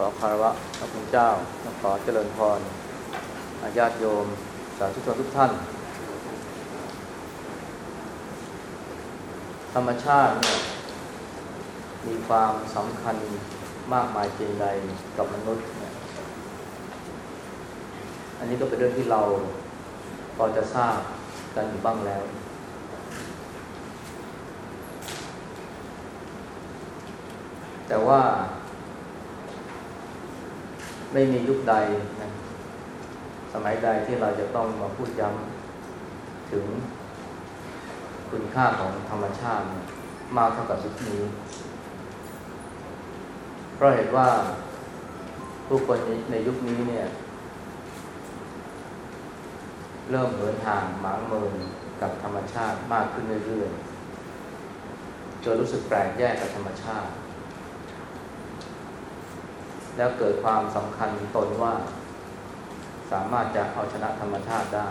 ขอคารวะพระคุณเจ้าขอเจริญพรญาติโยม สาธุชนทุกท่าน ธรรมชาติเนี่ยมีความสำคัญมากมายเพียงใดกับมนุษย์เนี่ยอันนี้ก็เป็นเรื่องที่เราพอจะทราบกันอยู่บ้างแล้ว แต่ว่า ไม่มียุคใดนะสมัยใดที่เราจะต้องมาพูดย้ำถึงคุณค่าของธรรมชาติ มากเท่ากับยุคนี้ เพราะเห็นว่าผู้คนในยุคนี้เนี่ย เริ่มเหินห่างหมางเมินกับธรรมชาติมากขึ้นเรื่อยๆจนรู้สึกแปลกแยกกับธรรมชาติ แล้วเกิดความสำคัญตนว่า สามารถจะเอาชนะธรรมชาติได้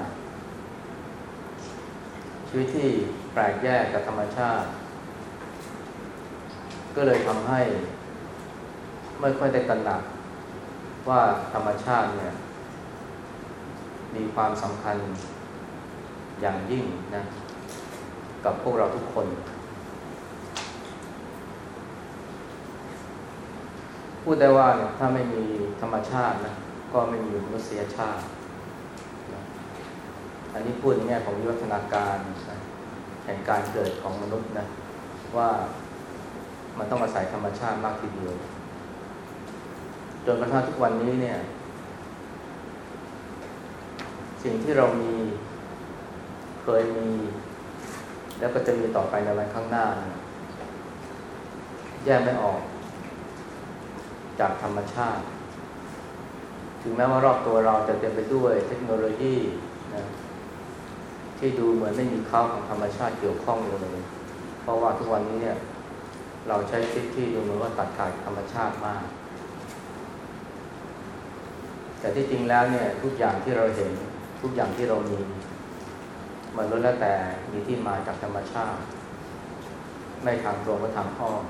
ชีวิตที่แปลกแยกกับธรรมชาติ ก็เลยทำให้ ไม่ค่อยได้ตระหนัก ว่าธรรมชาติเนี่ย มีความสำคัญอย่างยิ่งนะ กับพวกเราทุกคน พูดได้ว่าเนี่ยถ้าไม่มีธรรมชาตินะก็ไม่มีมนุษยชาตินะอันนี้พูดในแง่ของวิวัฒนาการนะแห่งการเกิดของมนุษย์นะว่ามันต้องอาศัยธรรมชาติมากทีเดียวจนกระทั่งทุกวันนี้เนี่ย สิ่งที่เรามีเคยมี แล้วก็จะมีต่อไปในวันข้างหน้า แยกไม่ออก จากธรรมชาติ ถึงแม้ว่ารอบตัวเราจะเต็มไปด้วยเทคโนโลยีนะที่ดูเหมือนไม่มีข้าวของธรรมชาติเกี่ยวข้องเลย เพราะว่าทุกวันนี้เนี่ยเราใช้ชีวิตที่ดูเหมือนว่าตัดขาดธรรมชาติมาก แต่ที่จริงแล้วเนี่ยทุกอย่างที่เราเห็นทุกอย่างที่เรามีมันล้วนแล้วแต่มีที่มาจากธรรมชาติ ไม่ทางตรงก็ทางอ้อม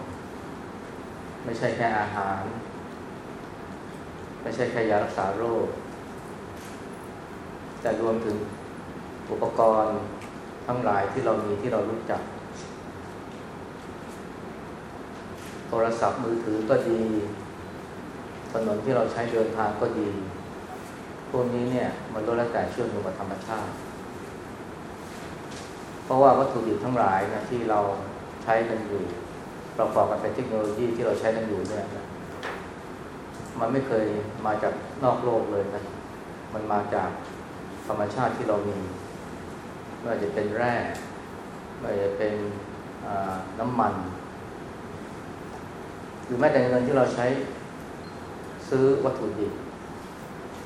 ไม่ใช่แค่อาหาร ไม่ใช่แค่ยารักษาโรค แต่รวมถึงอุปกรณ์ทั้งหลายที่เรามีที่เรารู้จัก โทรศัพท์มือถือก็ดีถนนที่เราใช้เดินทางก็ดี พวกนี้เนี่ยมันล้วนแล้วแต่เชื่อมโยงกับธรรมชาติ เพราะว่าวัตถุดิบทั้งหลายนะที่เราใช้กันอยู่ประกอบกับเป็นเทคโนโลยีที่เราใช้กันอยู่เนี่ย มันไม่เคยมาจากนอกโลกเลยนะ มันมาจากธรรมชาติที่เรามีไม่ว่าจะเป็นแร่ไม่ว่าจะเป็นน้ำมัน หรือแม้แต่เงินที่เราใช้ซื้อวัตถุดิบ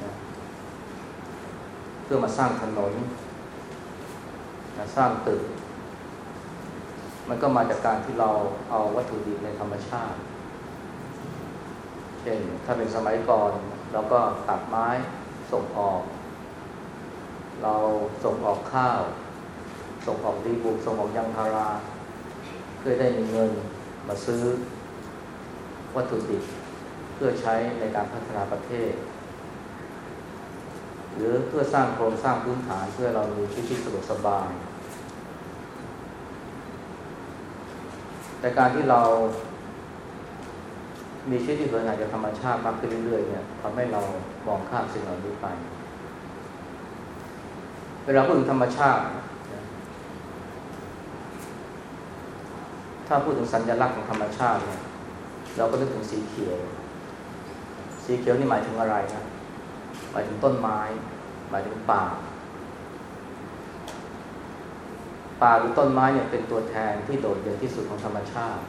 นะเพื่อมาสร้างถนนนะสร้างตึก มันก็มาจากการที่เราเอาวัตถุดิบในธรรมชาติ เช่นถ้าเป็นสมัยก่อนเราก็ตัดไม้ส่งออก เราส่งออกข้าว ส่งออกดีบุกส่งออกยางพาราเพื่อได้มีเงินมาซื้อวัตถุดิบเพื่อใช้ในการพัฒนาประเทศ หรือเพื่อสร้างโครงสร้างพื้นฐานเพื่อเรามีชีวิตสะดวกสบายแต่การที่เรา มีชีวิตที่เหินห่างจากธรรมชาติมากขึ้นเรื่อยๆเนี่ยทำให้เรามองข้ามสิ่งเหล่านี้ไป เวลาพูดถึงธรรมชาติ ถ้าพูดถึงสัญลักษณ์ของธรรมชาติเนี่ยเราก็นึกถึงสีเขียว สีเขียวนี่หมายถึงอะไรนะหมายถึงต้นไม้ หมายถึงป่า ป่าหรือต้นไม้เนี่ยเป็นตัวแทนที่โดดเด่นที่สุดของธรรมชาติ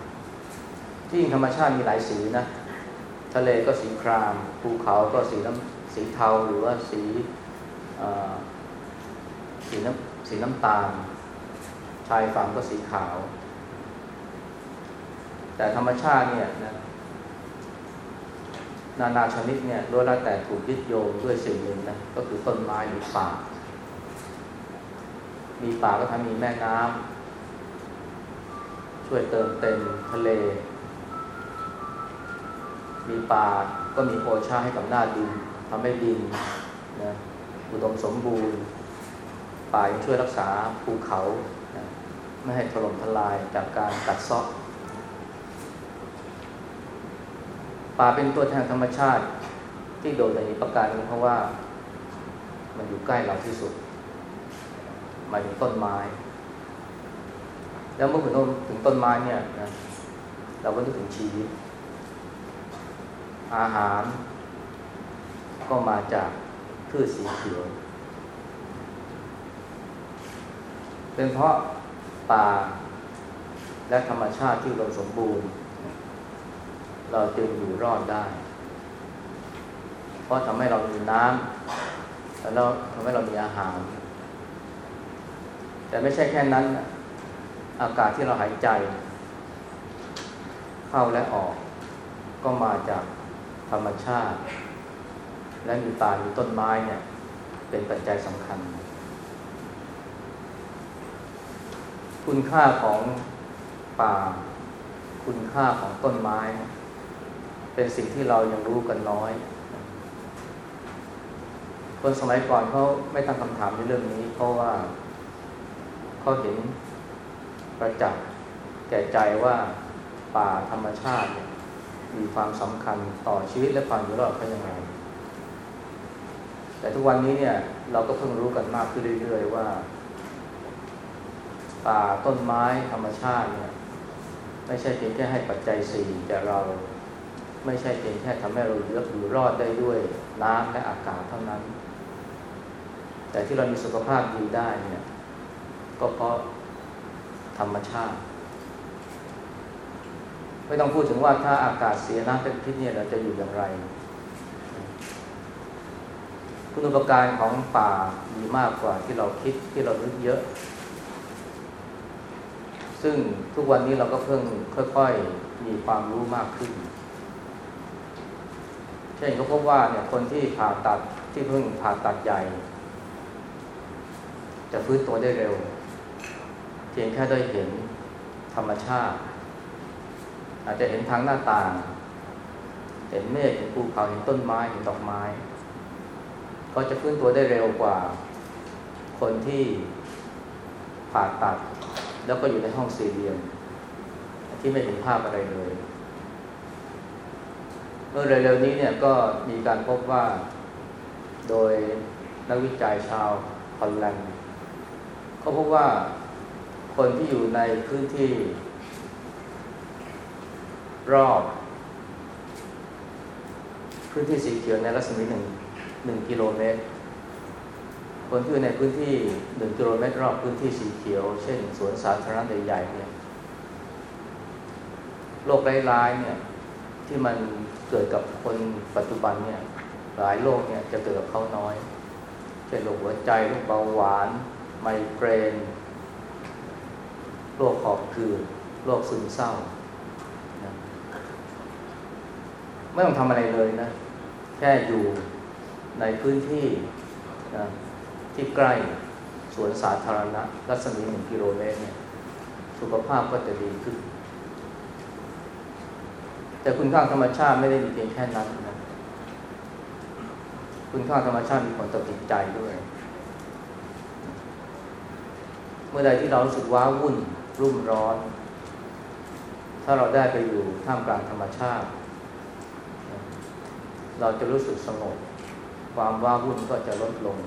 ที่จริงธรรมชาติมีหลายสีนะ ทะเลก็สีคราม ภูเขาก็สีน้ำสีเทาหรือว่าสีสีน้ำสีน้ำตาล ชายฝั่งก็สีขาว แต่ธรรมชาติเนี่ยนะนานาชนิดเนี่ยล้วนแล้วแต่ถูกยึดโยงด้วยสิ่งหนึ่งนะก็คือต้นไม้หรือป่า มีป่าก็ทำมีแม่น้ำช่วยเติมเต็มทะเล มีป่าก็มีโอชาให้กับหน้าดินทำให้ดินนะอุดมสมบูรณ์ ป่ายังช่วยรักษาภูเขานะไม่ให้ถล่มทลายจากการกัดเซาะป่าเป็นตัวแทนธรรมชาติที่โดดเด่นประการนึงเพราะว่ามันอยู่ใกล้เราที่สุดมายถึงต้นไม้ แล้วเมื่อถึงต้นถึงต้นไม้เนี่ยนะเราก็นึกถึงชีวิต อาหาร ก็มาจากพืชสีเขียว เป็นเพราะป่าและธรรมชาติที่เราสมบูรณ์ เราจึงอยู่รอดได้ เพราะทำให้เรามีน้ำแล้วทำให้เรามีอาหาร แต่ไม่ใช่แค่นั้น อากาศที่เราหายใจ เข้าและออกก็มาจาก ธรรมชาติ และมีป่ามีต้นไม้เนี่ยเป็นปัจจัยสำคัญ คุณค่าของป่า คุณค่าของต้นไม้ เป็นสิ่งที่เรายังรู้กันน้อย คนสมัยก่อนเขาไม่ตั้งคำถามในเรื่องนี้ เพราะว่าเขาเห็นประจักษ์แก่ใจว่าป่าธรรมชาติ มีความสำคัญต่อชีวิตและความอยู่รอดเขายังไง แต่ทุกวันนี้เนี่ยเราก็เพิ่งรู้กันมากขึ้นเรื่อยๆว่าป่าต้นไม้ธรรมชาติเนี่ยไม่ใช่เพียงแค่ให้ปัจจัยสี่แก่เราไม่ใช่เพียงแค่ทำให้เราเลือกอยู่รอดได้ด้วยน้ำและอากาศเท่านั้น แต่ที่เรามีสุขภาพดีได้เนี่ยก็เพราะธรรมชาติ ไม่ต้องพูดถึงว่าถ้าอากาศเสียน้ำเป็นพิษเนี่ยเราจะอยู่อย่างไร คุณอุปการของป่ามีมากกว่าที่เราคิดที่เรานึกเยอะ ซึ่งทุกวันนี้เราก็เพิ่งค่อยๆ มีความรู้มากขึ้น เช่นเขาพบว่าเนี่ยคนที่ผ่าตัดที่เพิ่งผ่าตัดใหญ่ จะฟื้นตัวได้เร็ว เพียงแค่ได้เห็นธรรมชาติ อาจจะเห็นทางหน้าต่าง เห็นเมฆเห็นภูเขาเห็นต้นไม้เห็นดอกไม้ ก็จะฟื้นตัวได้เร็วกว่า คนที่ผ่าตัด แล้วก็อยู่ในห้องสี่เหลี่ยมที่ไม่เห็นภาพอะไรเลยเมื่อเร็วๆนี้เนี่ยก็มีการพบว่าโดยนักวิจัยชาวฮอลแลนด์เขาพบว่าคนที่อยู่ในพื้นที่ รอบพื้นที่สีเขียวในรัศมีหนึ่งหนึ่งกิโลเมตร คนที่อยู่ในพื้นที่หนึ่งกิโลเมตร รอบพื้นที่สีเขียว เช่น สวนสาธารณะใหญ่ๆเนี่ยโรคร้ายๆเนี่ยที่มันเกิดกับคนปัจจุบันเนี่ยหลายโรคเนี่ยจะเกิดกับเขาน้อย เช่นโรคหัวใจโรคเบาหวาน ไมเกรนโรคหอบหืดโรคซึมเศร้านะ ไม่ต้องทำอะไรเลยนะ แค่อยู่ในพื้นที่นะที่ใกล้สวนสาธารณะ รัศมีหนึ่งกิโลเมตรเนี่ยสุขภาพก็จะดีขึ้น แต่คุณค่าธรรมชาติไม่ได้มีเพียงแค่นั้นนะคุณค่าธรรมชาติมีผลต่อจิตใจด้วย เมื่อใดที่เรารู้สึกว้าวุ่นรุ่มร้อน ถ้าเราได้ไปอยู่ท่ามกลางธรรมชาติ เราจะรู้สึกสงบ ความว้าวุ่นก็จะลดลง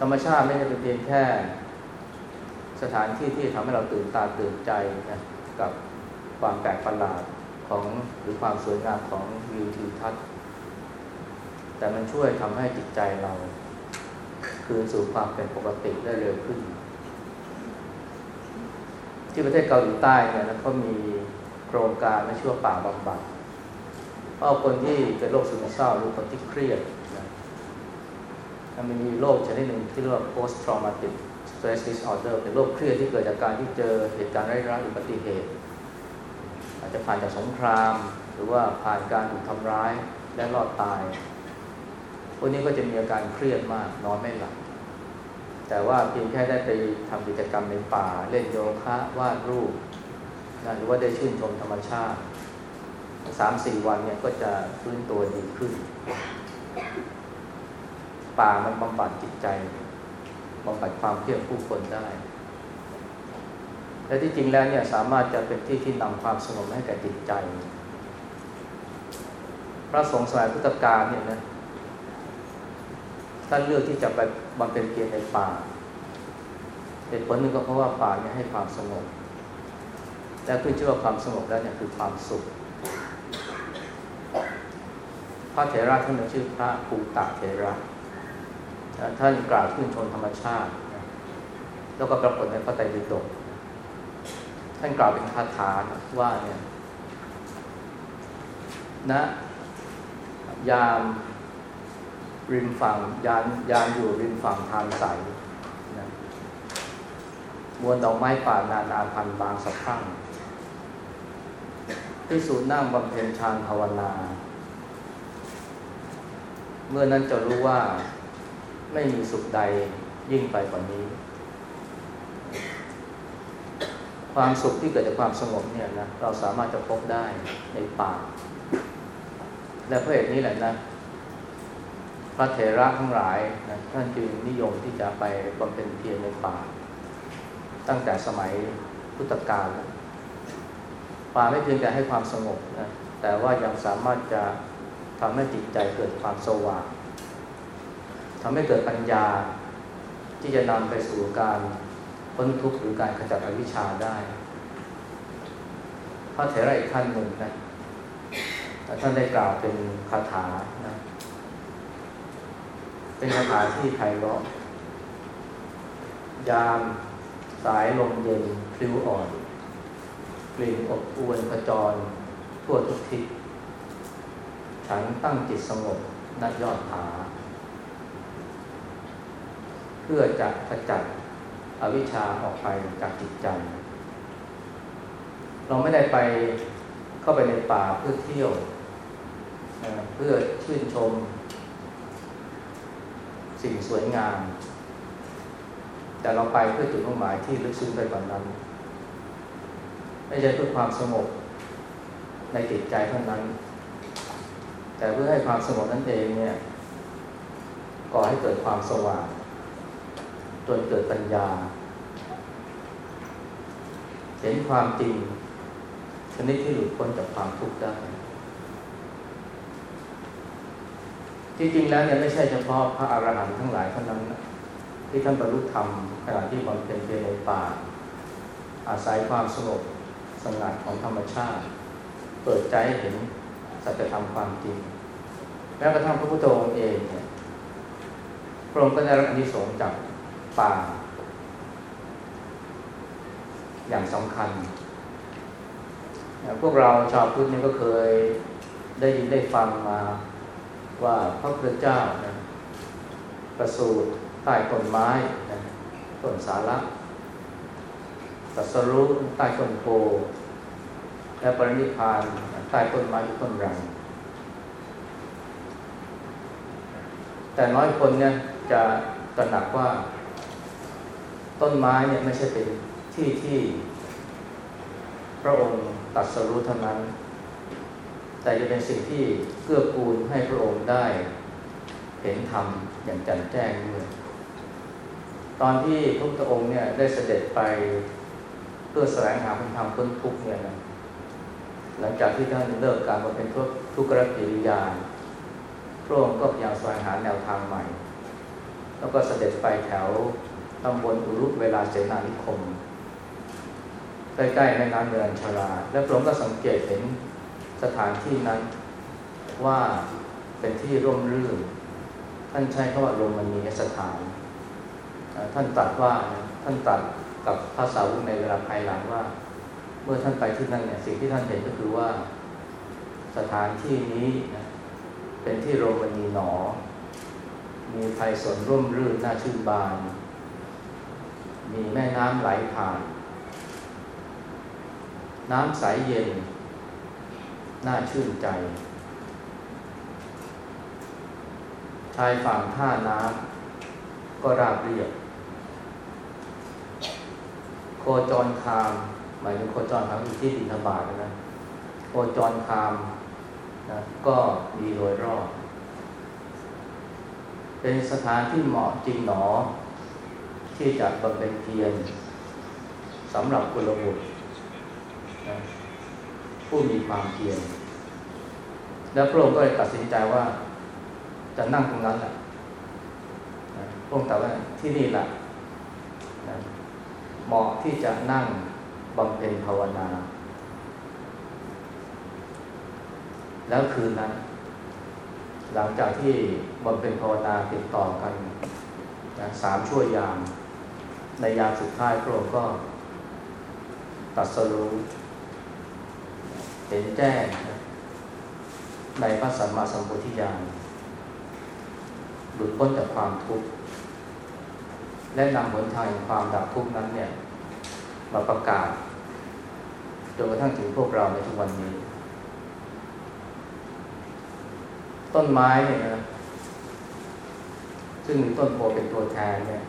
ธรรมชาติไม่ใช่เป็นเพียงแค่ สถานที่ที่ทำให้เราตื่นตาตื่นใจนะกับความแปลกประหลาดของหรือความสวยงามของวิวทิวทัศน์ แต่มันช่วยทำให้จิตใจเรา คืนสู่ความเป็นปกติได้เร็วขึ้น ที่ประเทศเกาหลีใต้เนี่ยนะเขามี โครงการไม่ชื่อว่าป่าบำบัดเพราะคนที่เป็นโรคซึมเศร้าหรือคนที่เครียดนะมันมีโรคชนิดหนึ่งที่เรียกว่า post traumatic stress disorder เป็นโรคเครียดที่เกิดจากการที่เจอเหตุการณ์ร้ายๆอุบัติเหตุ อาจจะผ่านจากสงคราม หรือว่าผ่านการถูกทำร้ายและรอดตายพวกนี้ก็จะมีอาการเครียดมากนอนไม่หลับแต่ว่าเพียงแค่ได้ไปทำกิจกรรมในป่า เล่นโยคะวาดรูป นะหรือว่าได้ชื่นชมธรรมชาติสามสี่วันเนี่ยก็จะฟื้นตัวดีขึ้น ป่ามันบำบัดจิตใจบำบัดความเครียดผู้คนได้ และที่จริงแล้วเนี่ยสามารถจะเป็นที่ที่นำความสงบให้แก่จิตใจ พระสงฆ์สมัยพุทธกาลเนี่ยนะท่านเลือกที่จะไปบำเพ็ญเพียรในป่าเหตุผลหนึ่งก็เพราะว่าป่าเนี่ยให้ความสงบ และขึ้นชื่อว่าความสงบแล้วเนี่ยคือความสุข พระเถระท่านชื่อพระภูตะเถระท่านกล่าวขึ้นชนธรรมชาติ แล้วก็ปรากฏในพระไตรปิฎกท่านกล่าวเป็นคาถาว่าเนี่ยนะยามริมฝั่งยานยานอยู่ริมฝั่งทานใสนะมวลดอกไม้ป่านานาพันธุ์บางสะพรั่ง ที่สูนนั่งบำเพ็ญฌานภาวนา เมื่อนั้นจะรู้ว่าไม่มีสุขใดยิ่งไปกว่านี้ ความสุขที่เกิดจากความสงบเนี่ยนะเราสามารถจะพบได้ในป่า และเพราะเหตุนี้แหละนะ พระเถระทั้งหลายนะท่านจึงนิยมที่จะไปบำเพ็ญเพียรในป่า ตั้งแต่สมัยพุทธกาล ป่าไม่เพียงแต่ให้ความสงบนะแต่ว่ายังสามารถจะทำให้จิตใจเกิดความสว่างทำให้เกิดปัญญาที่จะนำไปสู่การพ้นทุกข์หรือการขจัดอวิชชาได้พระเถระอีกท่านหนึ่งนะท่านได้กล่าวเป็นคาถานะเป็นคาถาที่ไพเราะยามสายลมเย็นพลิ้วอ่อน กลิ่นอบอวนกระจร ทั่วทุกทิศฉันตั้งจิตสงบนัดยอดผา เพื่อจะขจัดอวิชชาออกไปจากจิตใจ เราไม่ได้ไปเข้าไปในป่าเพื่อเที่ยว เพื่อชื่นชม สิ่งสวยงาม แต่เราไปเพื่อจุดมุ่งหมายที่ลึกซึ้งไปกว่านั้น ไม่ใช่เพื่อความสงบในจิตใจเท่านั้น แต่เพื่อให้ความสงบนั้นเองเนี่ยก่อให้เกิดความสว่างจนเกิดปัญญา เห็นความจริงชนิดที่หลุดพ้นจากความทุกข์ได้ที่จริงแล้วเนี่ยไม่ใช่เฉพาะพระอรหันต์ทั้งหลายเท่านั้น ที่ท่านบรรลุธรรมขณะที่บำเพ็ญเพียรในป่า อาศัยความสงบ สงัดของธรรมชาติ เปิดใจเห็นสัจธรรมความจริง แม้กระทั่งพระพุทธองค์เองเนี่ยพระองค์ก็ได้รับอนิสงส์จากป่า อย่างสำคัญ พวกเราชาวพุทธนี่ก็เคยได้ยินได้ฟังมาว่าพระพุทธเจ้านะประสูติใต้ต้นไม้นะต้นสาระ ตัสรู้ใต้ต้นโพและปรินิพานใต้ต้นไม้ต้นรัง แต่น้อยคนเนี่ยจะตระหนักว่า ต้นไม้เนี่ยไม่ใช่เป็นที่ที่ พระองค์ตัดสรู้เท่านั้น แต่จะเป็นสิ่งที่เกื้อกูลให้พระองค์ได้ เห็นธรรมอย่างแจ่มแจ้งด้วยตอนที่พระพุทธองค์เนี่ยได้เสด็จไป พื่อแสวงหาพระธรรมพ้นทุกข์เนี่ยนะหลังจากที่ท่านเลิกการมาเป็นทุกขกิริยาพระองค์ก็พยายามแสวงหาแนวทางใหม่ แล้วก็เสด็จไปแถวตำบลอุรุเวลาเสนานิคม ใกล้ๆแม่น้ำเนินชราและพระองค์ก็สังเกตเห็นสถานที่นั้นว่าเป็นที่ร่มรื่น ท่านใช้คำว่าลมมันมีสถาน ท่านตรัสว่าท่านตรัส กับภาษาวุในเวลาภายหลังว่า เมื่อท่านไปที่นั่นเนี่ยสิ่งที่ท่านเห็นก็คือว่าสถานที่นี้นะเป็นที่โรมณีหนอ มีไพศาลร่มรื่นน่าชื่นบาน มีแม่น้ำไหลผ่าน น้ำใสเย็น น่าชื่นใจ ชายฝั่งท่าน้ำก็ราบเรียบ คจรคาม หมายถึงโคจรคามอยู่ที่ดินทบาทนะโคจรคามนะก็มีโดยรอบ เป็นสถานที่เหมาะจริงหนอ ที่จะบำเพ็ญเพียรสำหรับกุลบุตรนะผู้มีความเพียรแล้วพระองค์ก็เลยตัดสินใจว่า จะนั่งตรงนั้นแหละพระองค์ตรัสว่าที่นี่แหละ เหมาะที่จะนั่งบำเพ็ญภาวนา แล้วคืนนั้น หลังจากที่บำเพ็ญภาวนาติดต่อกันนะสามชั่วยาม ในยามสุดท้ายพระองค์ก็ตัดสรู้เห็นแจ้งในพระสัมมาสัมพุทธญาณหลุดพ้นจากความทุกข์ และนำหนทางแห่งความดับทุกข์นั้นเนี่ยมาประกาศจนกระทั่งถึงพวกเราในทุกวันนี้ ต้นไม้เนี่ยนะซึ่งมีต้นโพเป็นตัวแทนเนี่ย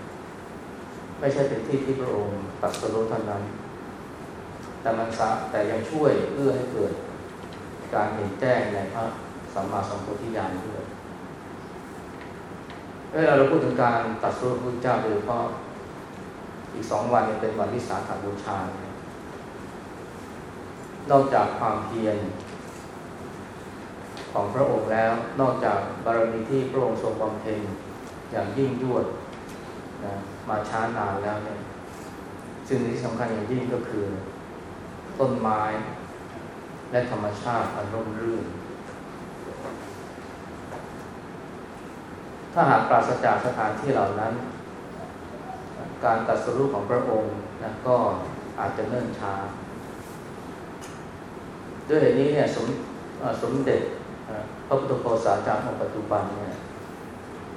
ไม่ใช่เป็นที่ที่พระองค์ตัดสรุปเท่านั้น แต่มันสะแต่ยังช่วยเอื้อให้เกิด การเห็นแจ้งในพระสัมมาสัมพุทธิญาณด้วย เวลาเราพูดถึงการตัดสู้พระเจ้าโดยเฉพาะอีกสองวันเป็นวันวิสาขบูชา นอกจากความเพียรของพระองค์แล้ว นอกจากบารมีที่พระองค์ทรงบำเพ็ญอย่างยิ่งยวดนะมาช้านานแล้วเนี่ยสิ่งที่สำคัญอย่างยิ่งก็คือ ต้นไม้ และธรรมชาติอันร่มรื่น ถ้าหากปราศจากสถานที่เหล่านั้น การตัดสรุปของพระองค์นะก็อาจจะเนิ่นช้า ด้วยเหตุนี้เนี่ยสมสมเด็จพระพุทธโฆษาจารย์องค์ปัจจุบันเนี่ย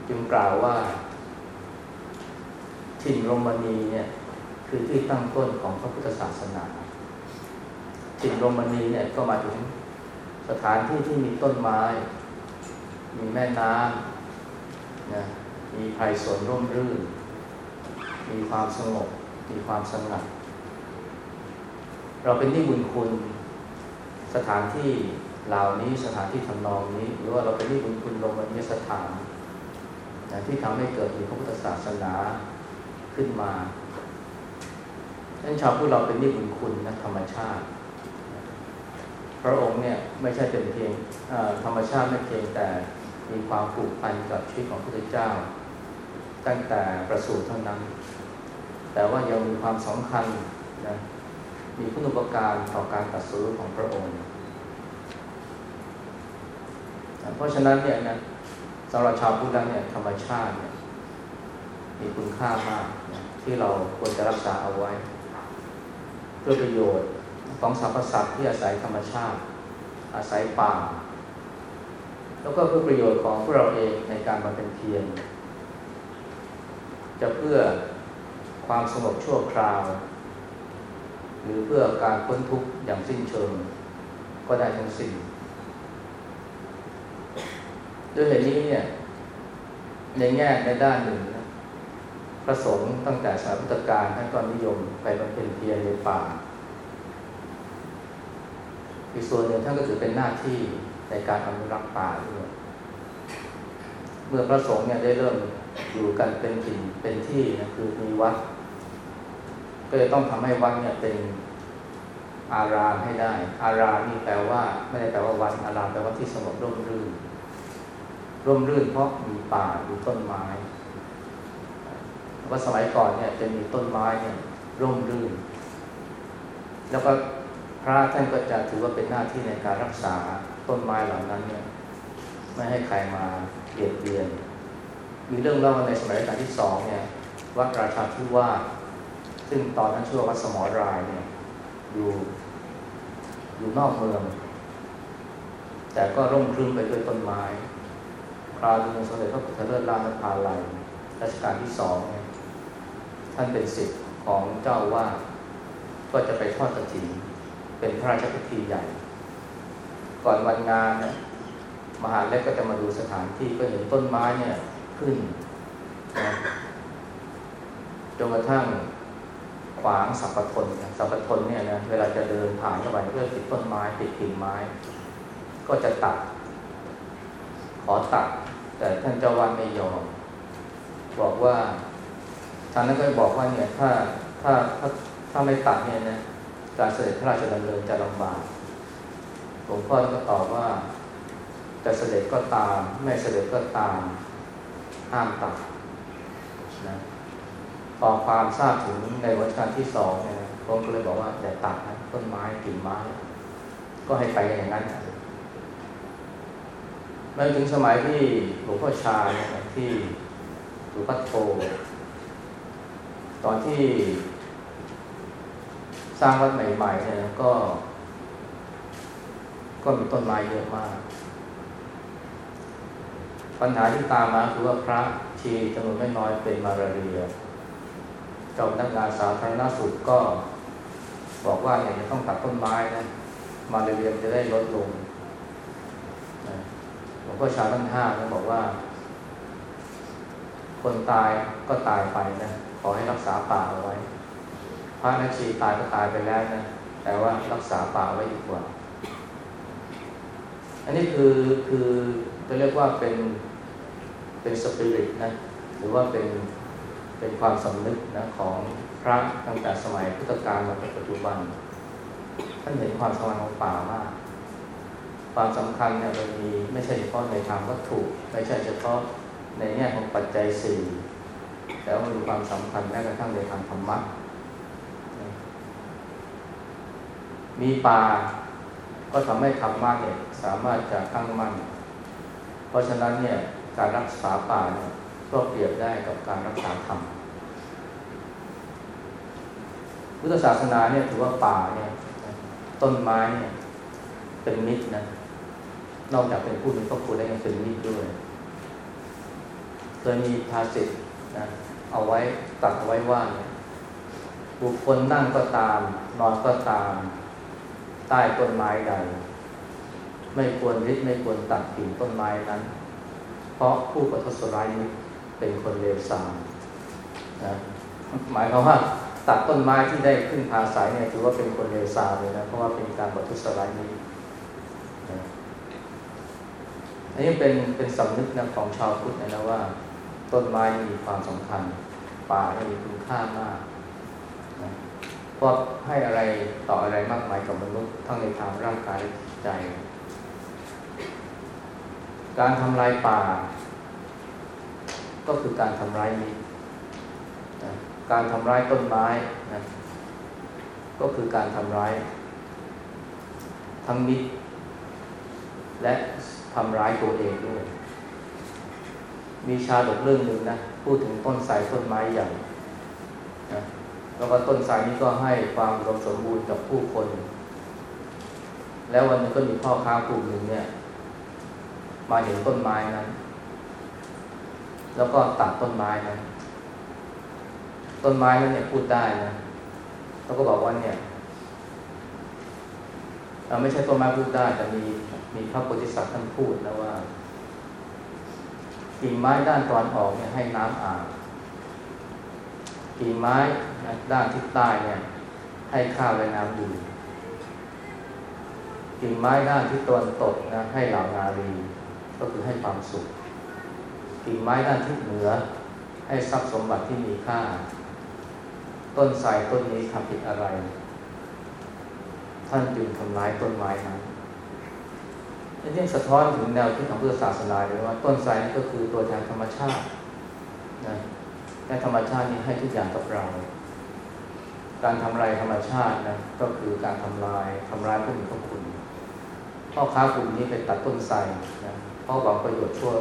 จึงกล่าวว่าถิ่นโรมนีเนี่ยคือที่ตั้งต้นของพระพุทธศาสนาถิ่นโรมนีเนี่ยก็มาถึงสถานที่ที่มีต้นไม้ มีแม่น้ำ นะมีภัยสนร่มรื่น มีความสงบ มีความสงัด เราเป็นที่บุญคุณ สถานที่เหล่านี้สถานที่ทำนองนี้ หรือว่าเราเป็นที่บุญคุณลงวันนี้สถานนะที่ทำให้เกิดมีพระพุทธศาสนาขึ้นมาดังนั้นชาวพุทธเราเป็นที่บุญคุณนะธรรมชาติ พระองค์เนี่ยไม่ใช่เป็นเพียงธรรมชาติไม่เพียงแต่ มีความผูกพันกับชีวิตของพระพุทธเจ้า ตั้งแต่ประสูติเท่านั้น แต่ว่ายังมีความสำคัญนะมีคุณุปการต่อการตัดสู้ของพระองค์ เพราะฉะนั้นเนี่ยนะสำหรับชาวพุทธเนี่ยธรรมชาติเนี่ยมีคุณค่ามากนะที่เราควรจะรักษาเอาไว้ เพื่อประโยชน์ของสรรพสัตว์ที่อาศัยธรรมชาติ อาศัยป่า แล้วก็เพื่อประโยชน์ของพวกเราเองในการมาเป็นเพียรจะเพื่อความสงบชั่วคราว หรือเพื่อการพ้นทุกข์อย่างสิ้นเชิง ก็ได้ทั้งสิ้นด้วยเหตุนี้เนี่ยในแง่ในด้านหนึ่งนะพระสงฆ์ตั้งแต่สาพุทธการท่านก็นิยมไปบำเพ็ญเพียรในป่าอีกส่วนหนึ่งท่านก็ถือเป็นหน้าที่ ในการอนุรักษ์ป่าด้วยเมื่อพระสงฆ์เนี่ยได้เริ่มอยู่กันเป็นถิ่นเป็นที่นะคือมีวัด ก็จะต้องทำให้วัดเนี่ยเป็นอารามให้ได้ อารามนี่แปลว่า ไม่ได้แปลว่าวัดอารามแปลว่าที่สงบร่มรื่น ร่มรื่นเพราะมีป่ามีต้นไม้ว่าสมัยก่อนเนี่ยจะมีต้นไม้เนี่ยร่มรื่น แล้วก็พระท่านก็จะถือว่าเป็นหน้าที่ในการรักษา ต้นไม้เหล่านั้นเนี่ย ไม่ให้ใครมาเบียดเบียน มีเรื่องเล่าในสมัยรัชกาลที่สองเนี่ยวัดราชาที่ว่าซึ่งตอนนั้นชื่อว่าวัดสมอรายเนี่ย อยู่ อยู่นอกเมือง แต่ก็ร่มครึ้มไปด้วยต้นไม้คราวนึงสมเด็จพระพุทธเลิศราชพาลัยรัชกาลที่สองเนี่ยท่านเป็นศิษย์ของเจ้าว่า ก็จะไปทอดกระถิ่นเป็นพระราชพิธีใหญ่ ก่อนวันงานเนี่ยมหาเล็กก็จะมาดูสถานที่ก็เห็นต้นไม้เนี่ยขึ้นนะจนกระทั่งขวางสัพพทนสัพพทนเนี่ยนะเวลาจะเดินผ่านเข้าไปก็ติดต้นไม้ติดกิ่งไม้ ก็จะตัด ขอตัด แต่ท่านเจ้าวันไม่ยอม บอกว่าท่านนั้นก็บอกว่าเนี่ยถ้าถ้าถ้าถ้าไม่ตัดเนี่ยนะการเสด็จพระราชดำเนินจะลำบาก ลวงพ่อก็ตอบว่าจะเสด็จก็ตาม ไม่เสด็จก็ตาม ห้ามตัดนะพอความทราบถึงในรัชกาลที่สองเนี่ยพระองค์ก็เลยบอกว่าอย่าตัดนะต้นไม้กิ่งไม้ ก็ให้ไปอย่างนั้นมาถึงสมัยที่หลวงพ่อชาเนี่ยที่หลวงพ่อโตตอนที่สร้างวัดใหม่ๆเนี่ยก็ ก็มีต้นไม้เยอะมาก ปัญหาที่ตามมาคือว่าพระชีจำนวนไม่น้อยเป็นมาลาเรียเจ้าพนักงานสาธารณสุขก็ บอกว่าเนี่ยจะต้องตัดต้นไม้นะมาลาเรียจะได้ลดลงหลวงพ่อชาท่านห้าท่านบอกว่า คนตายก็ตายไปนะขอให้รักษาป่าเอาไว้พระนักชีตายก็ตายไปแล้วนะแต่ว่ารักษาป่าไว้ดีกว่า อันนี้คือคือจะเรียกว่าเป็นเป็นสปิริตนะหรือว่าเป็นเป็นความสำนึกนะของพระตั้งแต่สมัยพุทธกาลมาถึงปัจจุบันท่านเห็นความสำคัญของป่ามาก ความสำคัญเนี่ยมันมีไม่ใช่เฉพาะในทางวัตถุ ไม่ใช่เฉพาะในแง่ของปัจจัยสี่แต่ว่ามีความสำคัญแม้กระทั่งในทางธรรมะมีป่า ก็ทำให้ธรรมะเนี่ยสามารถจะตั้งมั่น เพราะฉะนั้นเนี่ยการรักษาป่าเนี่ยก็เปรียบได้กับการรักษาธรรมพุทธศาสนาเนี่ยถือว่าป่าเนี่ยต้นไม้เนี่ยเป็นมิตรนะนอกจากเป็นผู้มีครอบครัวได้ยังเป็นมิตรด้วยเคยมีภาษิตนะเอาไว้ตัดเอาไว้ว่า บุคคลนั่งก็ตาม นอนก็ตาม ใต้ต้นไม้ใด ไม่ควรริดไม่ควรตัดกิ่งต้นไม้นั้น เพราะผู้ประทุษร้ายนี้เป็นคนเลวทรามนะหมายความว่าตัดต้นไม้ที่ได้ขึ้นพาสายเนี่ยถือว่าเป็นคนเลวทรามเลยนะเพราะว่าเป็นการประทุษร้ายนี้อันนี้เป็นเป็นสำนึกนะของชาวพุทธนะว่า ต้นไม้มีความสำคัญ ป่ามีคุณค่ามาก เพราให้อะไรต่ออะไรมากมายกับมนุษย์ทั้งในทางร่างกายใจ การทำลายป่า ก็คือการทำร้ายมิตรการทำร้ายต้นไม้นะก็คือการทำร้ายทั้งมิตร และทำร้ายตัวเองด้วย มีชาดกเรื่องหนึ่งนะพูดถึงต้นไทรต้นไม้ใหญ่นะ แล้วก็ต้นไทรนี้ก็ให้ความรมสมบูรณ์กับผู้คน แล้ววันนึงก็มีพ่อค้ากลุ่มหนึ่งเนี่ย มาเห็นต้นไม้นั้น แล้วก็ตัดต้นไม้นั้น ต้นไม้นั้นเนี่ยพูดได้นะแล้วก็บอกว่าเนี่ยเราไม่ใช่ต้นไม้พูดได้แต่มีมีพระโพธิสัตว์ท่านพูดนะว่ากิ่งไม้ด้านตอนออกเนี่ยให้น้ำอาบ กิ่งไม้นะด้านทิศใต้เนี่ยให้ข้าวและน้ำดื่มกิ่งไม้ด้านทิศตะวันตกนะให้เหล่านารีก็คือให้ความสุขกิ่งไม้ด้านทิศเหนือ ให้ทรัพย์สมบัติที่มีค่า ต้นไทรต้นนี้ทำผิดอะไร ท่านจึงทำร้ายต้นไม้นั้นนี่สะท้อนถึงแนวคิดของพุทธศาสนาเลยว่า ต้นไทรนี่ก็คือตัวแทนธรรมชาตินะ และธรรมชาตินี้ให้ทุกอย่างกับเรา การทำลายธรรมชาตินะก็คือการทำลายทำลายผู้มีพระคุณพ่อค้ากลุ่มนี้ไปตัดต้นไทรนะเพราะหวังประโยชน์ชั่ว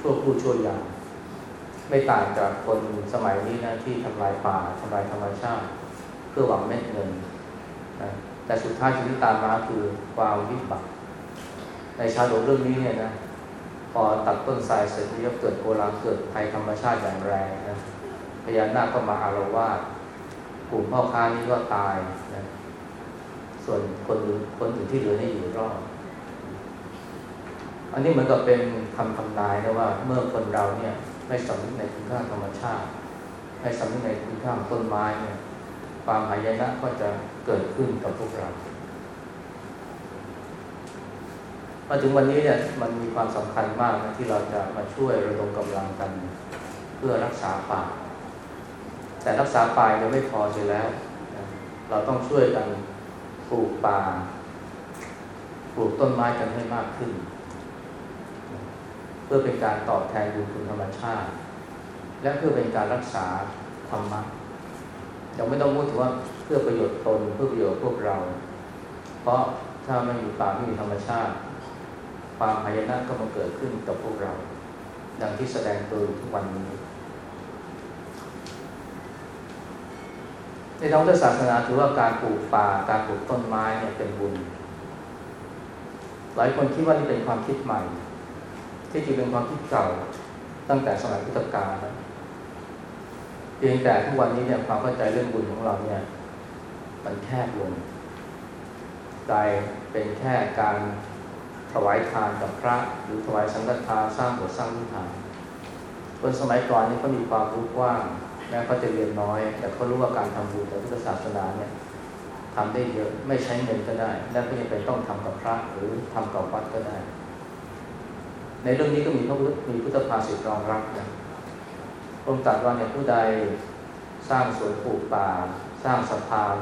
ชั่วผู้ชั่วยามไม่ต่างจากคนสมัยนี้นะที่ทำลายป่าทำลายธรรมชาติ เพื่อหวังเม็ดเงินนะแต่สุดท้ายชีวิตตามมาคือความวิบัติในชาดกเรื่องนี้เนี่ยนะ พอตัดต้นทรายเสร็จก็เกิดโกลาเกิดภัยธรรมชาติอย่างแรงนะพญานาคก็มาอารวาสกลุ่มพ่อค้านี้ก็ตายนะส่วนคนอื่นคนอื่นที่เหลือนี่อยู่รอดอันนี้เหมือนกับเป็นคำทำนายนะว่า เมื่อคนเราเนี่ยไม่สำนึกในคุณค่าธรรมชาติ ไม่สำนึกในคุณค่าของต้นไม้เนี่ยความหายนะก็จะเกิดขึ้นกับพวกเรา มาถึงวันนี้เนี่ยมันมีความสำคัญมากนะที่เราจะมาช่วยระดมกำลังกัน เพื่อรักษาป่า แต่รักษาป่ายังไม่พอเสียแล้ว เราต้องช่วยกันปลูกป่า ปลูกต้นไม้กันให้มากขึ้น เพื่อเป็นการตอบแทนบุญคุณธรรมชาติ และเพื่อเป็นการรักษาธรรมะยังไม่ต้องพูดถึงว่าเพื่อประโยชน์ตนเพื่อประโยชน์พวกเรา เพราะถ้าไม่มีป่าไม่มีธรรมชาติ ความหายนะก็มาเกิดขึ้นกับพวกเรา ดังที่แสดงตัวทุกวันนี้ ในทางพุทธศาสนาถือว่าการปลูกป่าการปลูกต้นไม้เนี่ยเป็นบุญ หลายคนคิดว่านี่เป็นความคิดใหม่ ที่จริงเป็นความคิดเก่าตั้งแต่สมัยพุทธกาลแล้วเพียงแต่ทุกวันนี้เนี่ยความเข้าใจเรื่องบุญของเราเนี่ย มันแคบลงกลายเป็นแค่การ ถวายทานกับพระ หรือถวายสังฆทานสร้างบทสร้างนิทานคนสมัยก่อนนี่เขามีความรู้กว้างแม้เขาจะเรียนน้อย แต่เขารู้ว่าการทำบุญในพุทธศาสนาเนี่ยทำได้เยอะไม่ใช้เงินก็ได้ และไม่จำเป็นต้องทำกับพระหรือทำกับวัดก็ได้ ในเรื่องนี้ก็มีพระพุทธมีพุทธภาษิตรองรับนะพระองค์ตรัสว่าเนี่ยผู้ใดสร้างสวนปลูกป่า สร้างสะพาน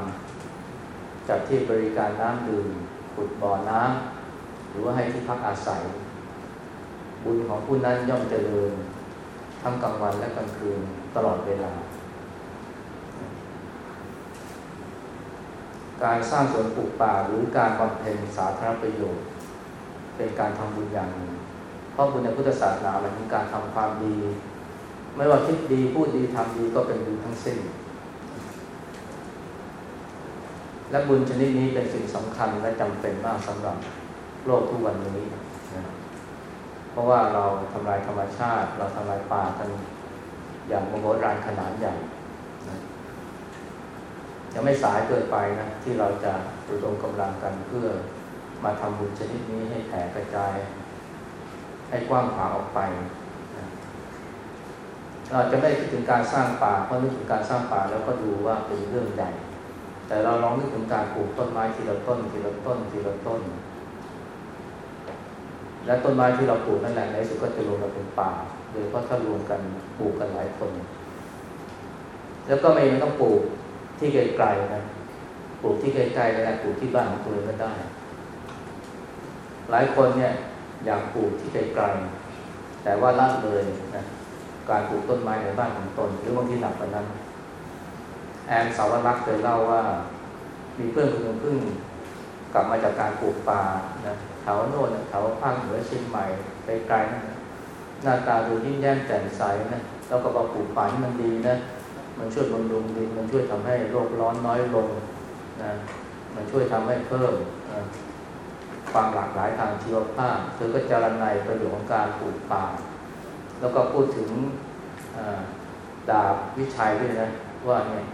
จัดที่บริการน้ำดื่มขุดบ่อน้ำ หรือว่าให้ที่พักอาศัย บุญของผู้นั้นย่อมเจริญทั้งกลางวันและกลางคืนตลอดเวลา การสร้างสวนปลูกป่าหรือการบำเพ็ญสาธารณประโยชน์ เป็นการทำบุญอย่างหนึ่งเพราะบุญในพุทธศาสนาหมายถึงการทำความดี ไม่ว่าคิดดีพูดดีทำดีก็เป็นบุญทั้งสิ้นและบุญชนิดนี้เป็นสิ่งสำคัญและจำเป็นมากสำหรับ โลกทุกวันนี้นะเพราะว่าเราทำลายธรรมชาติ เราทำลายป่ากันอย่างมโหฬารขนาดใหญ่นะยังไม่สายเกินไปนะที่เราจะระดมกำลังกันเพื่อมาทำบุญชนิดนี้ให้แผ่กระจาย ให้กว้างขวางออกไปนะเราจะไม่คิดถึงการสร้างป่าเพราะนึกถึงการสร้างป่าแล้วก็ดูว่าเป็นเรื่องใหญ่แต่เราลองนึกถึงการปลูกต้นไม้ทีละต้นทีละต้นทีละต้น และต้นไม้ที่เราปลูกนั่นแหละในสุดก็จะรวมมาเป็นป่าโดยเพราะถ้ารวมกันปลูกกันหลายคน แล้วก็ไม่ต้องปลูกที่ไกลๆนะปลูกที่ใกลๆก็ได้ปลูกที่บ้านของตัวเองก็ได้ หลายคนเนี่ยอยากปลูกที่ไกลๆแต่ว่าละเลยนะการปลูกต้นไม้ในบ้านของตนหรือบางทีหนักกว่านั้น แอนสาวรักษ์เคยเล่าว่า มีเพื่อนคนหนึ่งเพิ่งกลับมาจากการปลูกป่านะ แถวโน่นแถวภาคเหนือเชียงใหม่ไกลๆนะหน้าตาดูยิ้มแย้มแจ่มใสนะแล้วก็บอกปลูกป่านี่มันดีนะมันช่วยบำรุงดินมันช่วยทำให้โลกร้อนน้อยลงนะมันช่วยทำให้เพิ่มความหลากหลายทางชีวภาพเธอก็จารณัยประโยชน์ของการปลูกป่า แล้วก็พูดถึงดาบวิชัยด้วยนะว่าเนี่ย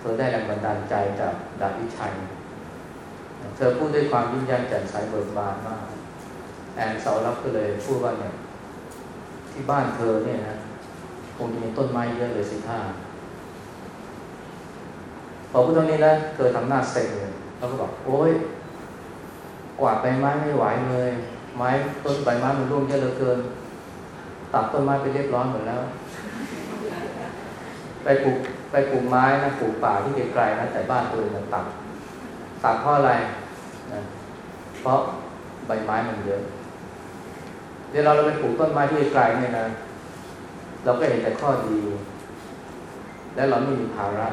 เธอได้แรงบันดาลใจจากดาบวิชัย เธอพูดด้วยความยิ้มแย้มแจ่มใสเบิกบานมาก แอนเสารับก็เลยพูดว่าเนี่ยที่บ้านเธอเนี่ยนะคงจะมีต้นไม้เยอะเลยสิท่าพอพูดตรงนี้แล้วเธอทำหน้าเซ็งเลยแล้วก็บอกโอ๊ยกวาดใบไม้ไม่ไหวเลยไม้ต้นใบไม้มันร่วงเยอะเหลือเกิน ตัดต้นไม้ไปเรียบร้อยหมดแล้ว ไปปลูกไปปลูกไม้นะปลูกป่าที่ไกลๆนะแต่บ้านตัวเองตัด ตัดเพราะอะไรนะเพราะใบไม้มันเยอะเดี๋ยวเราเราไปปลูกต้นไม้ที่ไกลเนี่ยนะ เราก็เห็นแต่ข้อดี และเราไม่มีภาระ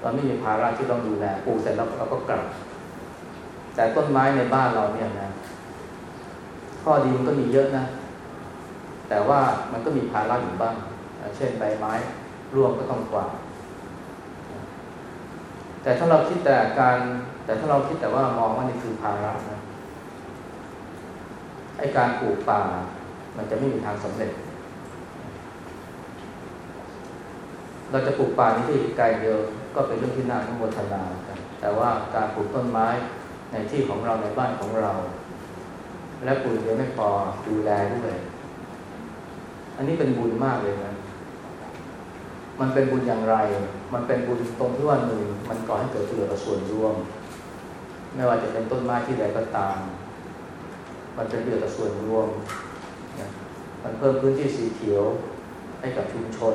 เราไม่มีภาระที่ต้องดูแลปลูกเสร็จแล้วเราก็กลับ แต่ต้นไม้ในบ้านเราเนี่ยนะ ข้อดีมันก็มีเยอะนะ แต่ว่ามันก็มีภาระอยู่บ้าง เช่นใบไม้ร่วงก็ต้องกวาด แต่ถ้าเราคิดแต่การ แต่ถ้าเราคิดแต่ว่ามองว่านี่คือภาระนะไอการปลูกป่า มันจะไม่มีทางสำเร็จ เราจะปลูกป่านี้ที่ไกลเดียวก็เป็นเรื่องที่น่าทุโมทนากันแต่ว่าการปลูกต้นไม้ในที่ของเราในบ้านของเรา และปลูกเดียวไม่พอดูแลด้วย อันนี้เป็นบุญมากเลยนะ มันเป็นบุญอย่างไร มันเป็นบุญตรงที่ว่าหนึ่งมันก่อให้เกิดประโยชน์ต่อส่วนรวม ไม่ว่าจะเป็นต้นไม้ที่ใดก็ตาม มันเป็นประโยชน์ต่อส่วนรวมนะมันเพิ่มพื้นที่สีเขียวให้กับชุมชน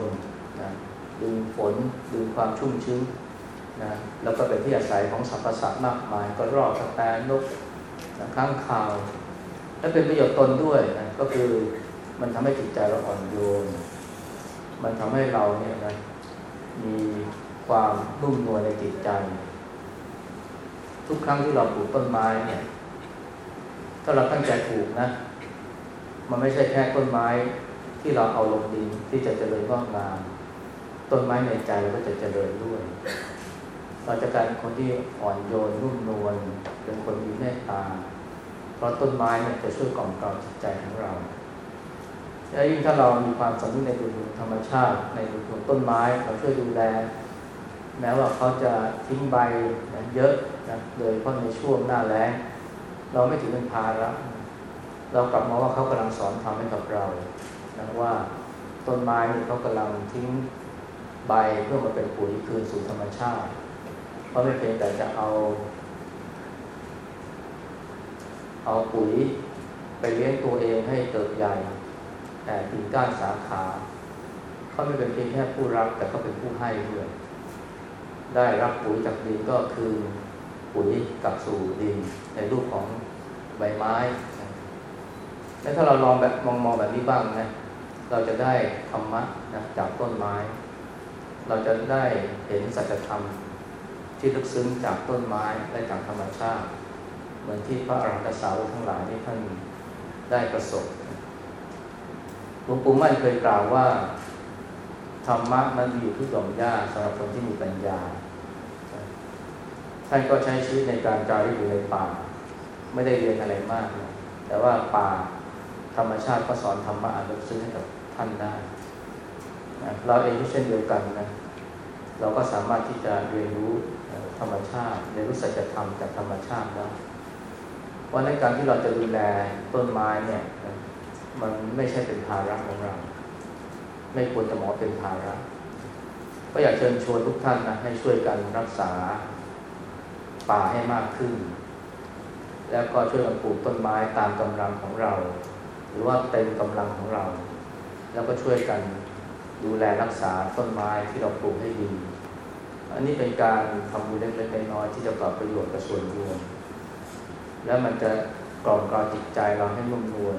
นะดึงฝนดึงความชุ่มชื้นนะแล้วก็เป็นที่อาศัยของสรรพสัตว์มากมายก็รอกกระแตนกนะข้างข่าว และเป็นประโยชน์ตนด้วยนะก็คือมันทำให้จิตใจเราอ่อนโยน มันทำให้เราเนี่ยนะมีความนุ่มนวลในจิตใจ ทุกครั้งที่เราปลูกต้นไม้เนี่ย ถ้าเราตั้งใจปลูกนะ มันไม่ใช่แค่ต้นไม้ที่เราเอาลงดินที่จะเจริญงอกงามต้นไม้ในใจเราก็จะเจริญด้วย เราจะกลายเป็นคนที่อ่อนโยนนุ่มนวลเป็นคนมีเมตตา เพราะต้นไม้เนี่ยจะช่วยกล่อมกล่อมจิตใจของเรา และยิ่งถ้าเรามีความสำนึกในบุญธรรมชาติ ในบุญของต้นไม้เราช่วยดูแล แม้ว่าเขาจะทิ้งใบเยอะนะโดยเฉพาะในช่วงหน้าแล้งเราไม่ถือเป็นภาระเรากลับมาว่าเขากำลังสอนทำให้กับเรานะว่าต้นไม้นี่เขากำลังทิ้งใบเพื่อมาเป็นปุ๋ยคืนสู่ธรรมชาติ เพราะไม่เพียงแต่จะเอา เอาปุ๋ยไปเลี้ยงตัวเองให้เติบใหญ่ แต่กิ่งก้านสาขาเขาไม่เป็นเพียงแค่ผู้รับ แต่ก็เป็นผู้ให้ด้วยได้รับปุ๋ยจากดินก็คือปุ๋ยกลับสู่ดินในรูปของใบไม้และถ้าเราลองแบบมองมองแบบนี้บ้างนะเราจะได้ธรรมะนะจากต้นไม้ เราจะได้เห็นสัจธรรมที่ลึกซึ้งจากต้นไม้และจากธรรมชาติ เหมือนที่พระอรหันตสาวกทั้งหลายที่ท่านได้ประสบ หลวงปู่มั่นเคยกล่าวว่าธรรมะนั้นมีอยู่ทุกหย่อมหญ้าสำหรับคนที่มีปัญญาท่านก็ใช้ชีวิตในการจาริกอยู่ในป่า ไม่ได้เรียนอะไรมากนะแต่ว่าป่าธรรมชาติก็สอนธรรมะอันลึกซึ้งให้กับท่านได้นะเราเองก็เช่นเดียวกันนะเราก็สามารถที่จะเรียนรู้ธรรมชาติเรียนรู้สัจธรรมจากธรรมชาติได้ว่าในการที่เราจะดูแลต้นไม้เนี่ย มันไม่ใช่เป็นภาระของเรา ไม่ควรจะมองเป็นภาระ ก็อยากเชิญชวนทุกท่านนะให้ช่วยกันรักษาป่าให้มากขึ้น แล้วก็ช่วยกันปลูกต้นไม้ตามกำลังของเรา หรือว่าเต็มกำลังของเรา แล้วก็ช่วยกันดูแลรักษาต้นไม้ที่เราปลูกให้ดี อันนี้เป็นการทำบุญเล็กๆน้อยๆที่จะก่อประโยชน์กับส่วนรวม แล้วมันจะกล่อมกล่อมจิตใจเราให้นุ่มนวล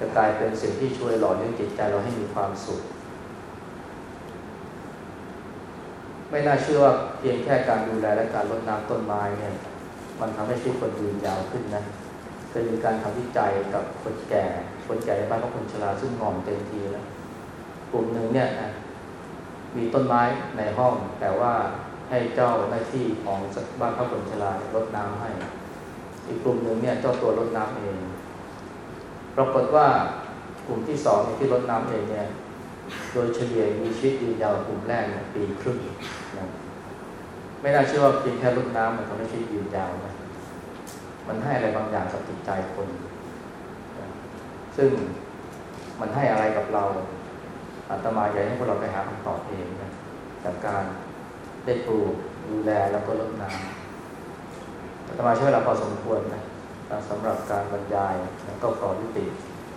จะกลายเป็นสิ่งที่ช่วยหล่อเลี้ยงจิตใจเราให้มีความสุข ไม่น่าเชื่อว่าเพียงแค่การดูแลและการรดน้ำต้นไม้เนี่ย มันทำให้ชีวิตคนยืนยาวขึ้นนะเคยมีการทำวิจัยกับคนแก่ คนแก่ในบ้านก็คนชราซึ่งงอมเต็มทีแล้ว กลุ่มหนึ่งเนี่ยนะมีต้นไม้ในห้อง แต่ว่าให้เจ้าหน้าที่ของบ้านพระคนชรารดน้ำให้ อีกกลุ่มหนึ่งเนี่ยเจ้าตัวรดน้ำเอง ปรากฏว่ากลุ่มที่สองที่รดน้ำเองเนี่ยโดยเฉลี่ยมีชีวิตยืนยาวกลุ่มแรกเนี่ยปีครึ่งนะไม่น่าเชื่อว่าเพียงแค่รดน้ำมันทำให้ชีวิตยืนยาวนะมันให้อะไรบางอย่างกับจิตใจคนนะซึ่งมันให้อะไรกับเราอาตมาอยากให้พวกเราไปหาคำตอบเองนะจากการได้ปลูกดูแลแล้วก็รดน้ำอาตมาใช้เวลาพอสมควรนะ สำหรับการบรรยายนะก็ขอยุติ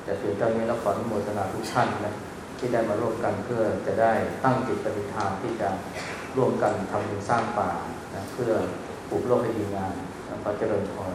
แต่เพียงเท่านี้แล้วขออนุโมทนาทุกท่านนะที่ได้มาร่วมกันเพื่อจะได้ตั้งจิตปฏิทานที่จะร่วมกันทำบุญสร้างป่านะเพื่อปลูกโลกให้ดีงามพระเจริญพร